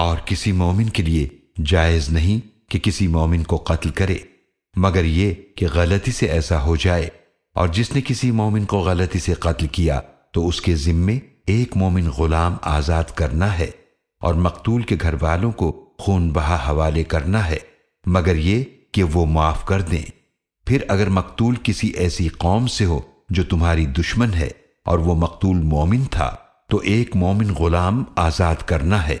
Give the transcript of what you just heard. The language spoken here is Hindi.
और किसी मोमिन के लिए जायज़ नहीं कि किसी मोमिन को कत्ल करे। मगर ये कि गलती से ऐसा हो जाए और जिसने किसी मोमिन को गलती से कत्ल किया तो उसके जिम्मे एक मोमिन गुलाम आज़ाद करना है और मकतूल के घर वालों को खून बहा हवाले करना है। मगर ये कि वो माफ़ कर दें। फिर अगर मकतूल किसी ऐसी कौम से हो जो तुम्हारी दुश्मन है और वो मकतूल मोमिन था तो एक मोमिन गुलाम आज़ाद करना है।